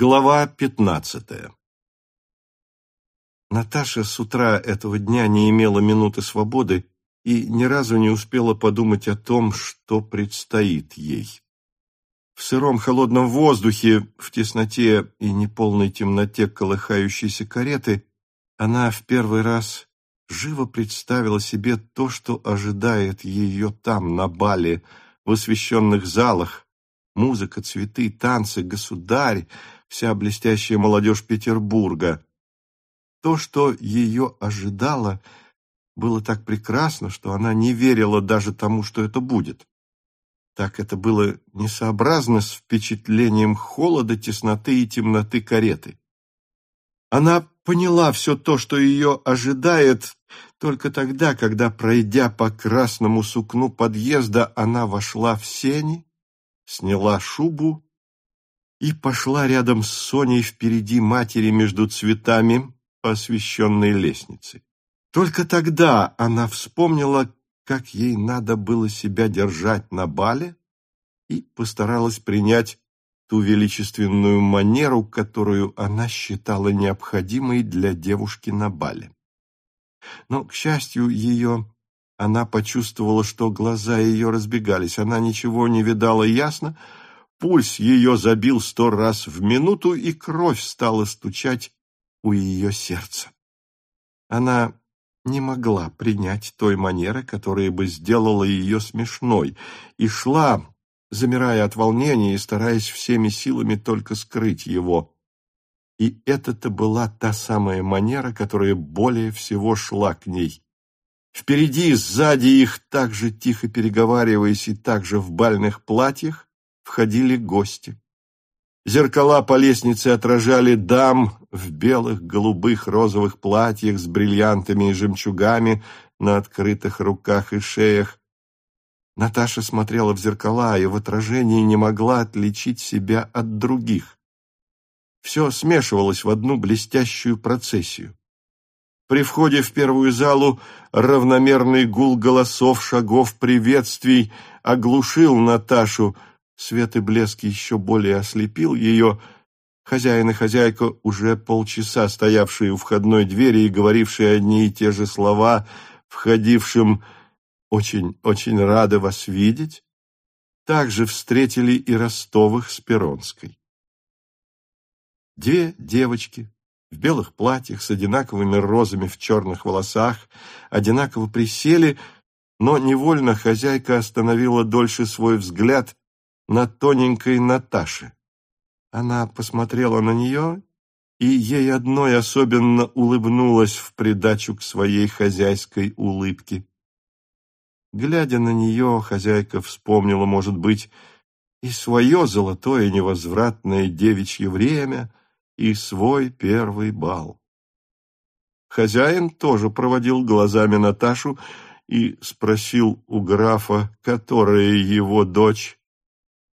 Глава пятнадцатая Наташа с утра этого дня не имела минуты свободы и ни разу не успела подумать о том, что предстоит ей. В сыром холодном воздухе, в тесноте и неполной темноте колыхающейся кареты она в первый раз живо представила себе то, что ожидает ее там, на бале, в освещенных залах, музыка, цветы, танцы, государь, вся блестящая молодежь Петербурга. То, что ее ожидало, было так прекрасно, что она не верила даже тому, что это будет. Так это было несообразно с впечатлением холода, тесноты и темноты кареты. Она поняла все то, что ее ожидает, только тогда, когда, пройдя по красному сукну подъезда, она вошла в сени, сняла шубу и пошла рядом с Соней впереди матери между цветами освещенной лестнице. Только тогда она вспомнила, как ей надо было себя держать на бале, и постаралась принять ту величественную манеру, которую она считала необходимой для девушки на бале. Но, к счастью ее, она почувствовала, что глаза ее разбегались, она ничего не видала ясно, Пульс ее забил сто раз в минуту, и кровь стала стучать у ее сердца. Она не могла принять той манеры, которая бы сделала ее смешной, и шла, замирая от волнения и стараясь всеми силами только скрыть его. И это-то была та самая манера, которая более всего шла к ней. Впереди, сзади их, так же тихо переговариваясь и так же в бальных платьях, входили гости. Зеркала по лестнице отражали дам в белых, голубых, розовых платьях с бриллиантами и жемчугами на открытых руках и шеях. Наташа смотрела в зеркала и в отражении не могла отличить себя от других. Все смешивалось в одну блестящую процессию. При входе в первую залу равномерный гул голосов, шагов, приветствий оглушил Наташу, Свет и блеск еще более ослепил ее. Хозяин и хозяйка, уже полчаса стоявшие у входной двери и говорившие одни и те же слова, входившим «очень-очень рады вас видеть», также встретили и Ростовых с Перонской. Две девочки в белых платьях с одинаковыми розами в черных волосах одинаково присели, но невольно хозяйка остановила дольше свой взгляд на тоненькой Наташе. Она посмотрела на нее, и ей одной особенно улыбнулась в придачу к своей хозяйской улыбке. Глядя на нее, хозяйка вспомнила, может быть, и свое золотое невозвратное девичье время, и свой первый бал. Хозяин тоже проводил глазами Наташу и спросил у графа, которая его дочь,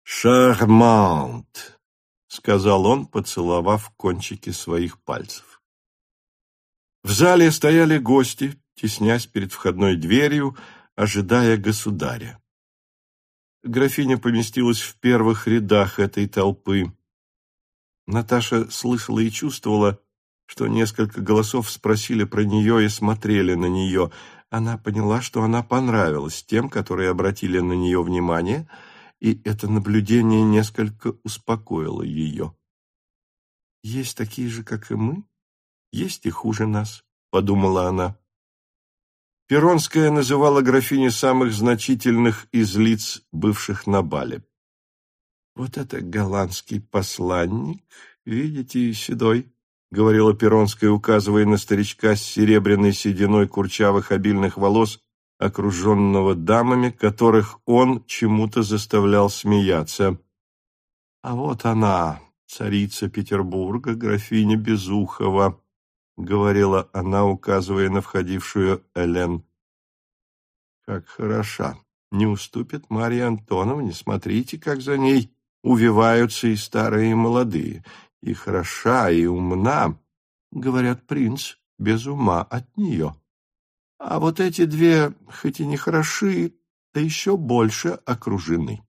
«Шармант», — сказал он, поцеловав кончики своих пальцев. В зале стояли гости, теснясь перед входной дверью, ожидая государя. Графиня поместилась в первых рядах этой толпы. Наташа слышала и чувствовала, что несколько голосов спросили про нее и смотрели на нее. Она поняла, что она понравилась тем, которые обратили на нее внимание — и это наблюдение несколько успокоило ее. «Есть такие же, как и мы, есть и хуже нас», — подумала она. Перонская называла графиню самых значительных из лиц, бывших на бале. «Вот это голландский посланник, видите, седой», — говорила Перонская, указывая на старичка с серебряной сединой курчавых обильных волос окруженного дамами, которых он чему-то заставлял смеяться. А вот она, царица Петербурга, графиня Безухова, — говорила она, указывая на входившую Элен. Как хороша! Не уступит Марья Антоновне. Смотрите, как за ней увиваются и старые, и молодые. И хороша, и умна, — говорят, принц, без ума от нее. А вот эти две, хоть и не хороши, да еще больше окружены.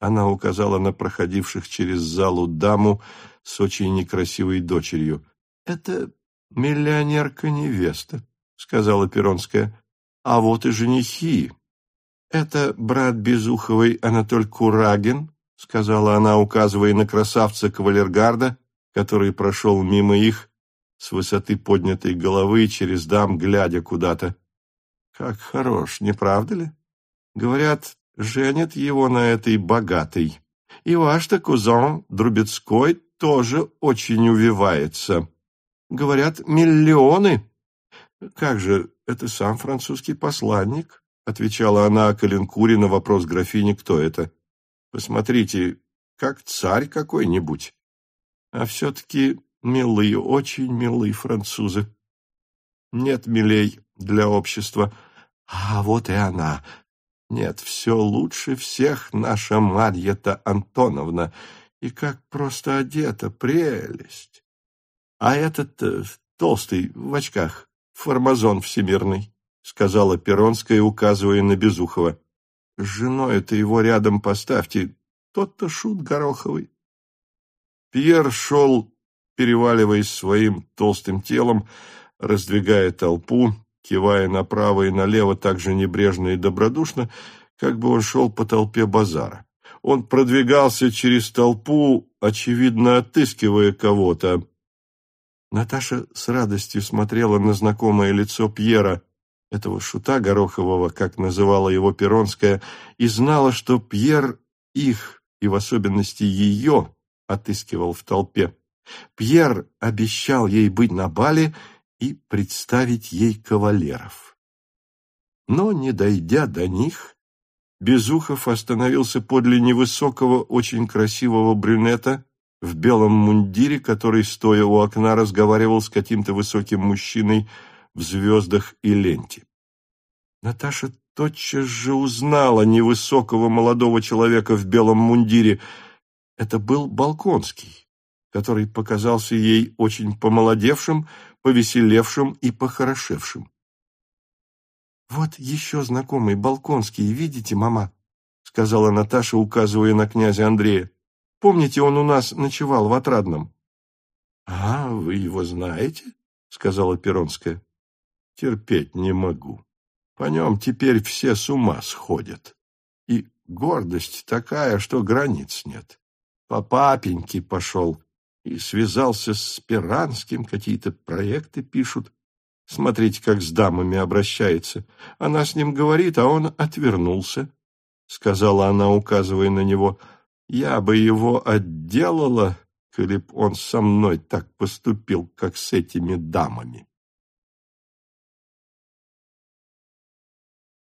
Она указала на проходивших через залу даму с очень некрасивой дочерью. «Это миллионерка-невеста», — сказала Перонская. «А вот и женихи. Это брат Безуховой Анатоль Курагин», — сказала она, указывая на красавца кавалергарда, который прошел мимо их с высоты поднятой головы через дам, глядя куда-то. «Как хорош, не правда ли? Говорят, женят его на этой богатой. И ваш-то кузон Друбецкой тоже очень увивается. Говорят, миллионы. Как же, это сам французский посланник, отвечала она Калинкуре на вопрос графини, кто это. Посмотрите, как царь какой-нибудь. А все-таки милые, очень милые французы. Нет милей для общества. А вот и она, нет, все лучше всех наша Марья-то Антоновна. И как просто одета, прелесть. А этот э, толстый, в очках, формазон всемирный, сказала Перонская, указывая на Безухова. С женой-то его рядом поставьте, тот-то шут гороховый. Пьер шел, переваливаясь своим толстым телом, раздвигая толпу, кивая направо и налево так же небрежно и добродушно, как бы он шел по толпе базара. Он продвигался через толпу, очевидно, отыскивая кого-то. Наташа с радостью смотрела на знакомое лицо Пьера, этого шута Горохового, как называла его Перонская, и знала, что Пьер их, и в особенности ее, отыскивал в толпе. Пьер обещал ей быть на бале и представить ей кавалеров. Но, не дойдя до них, Безухов остановился подле невысокого, очень красивого брюнета в белом мундире, который, стоя у окна, разговаривал с каким-то высоким мужчиной в звездах и ленте. Наташа тотчас же узнала невысокого молодого человека в белом мундире. Это был Балконский, который показался ей очень помолодевшим, повеселевшим и похорошевшим. «Вот еще знакомый, Балконский, видите, мама?» — сказала Наташа, указывая на князя Андрея. «Помните, он у нас ночевал в Отрадном?» «А, вы его знаете?» — сказала Перонская. «Терпеть не могу. По нем теперь все с ума сходят. И гордость такая, что границ нет. По папеньке пошел и связался с Спиранским, какие-то проекты пишут. Смотрите, как с дамами обращается. Она с ним говорит, а он отвернулся, — сказала она, указывая на него. Я бы его отделала, коли б он со мной так поступил, как с этими дамами.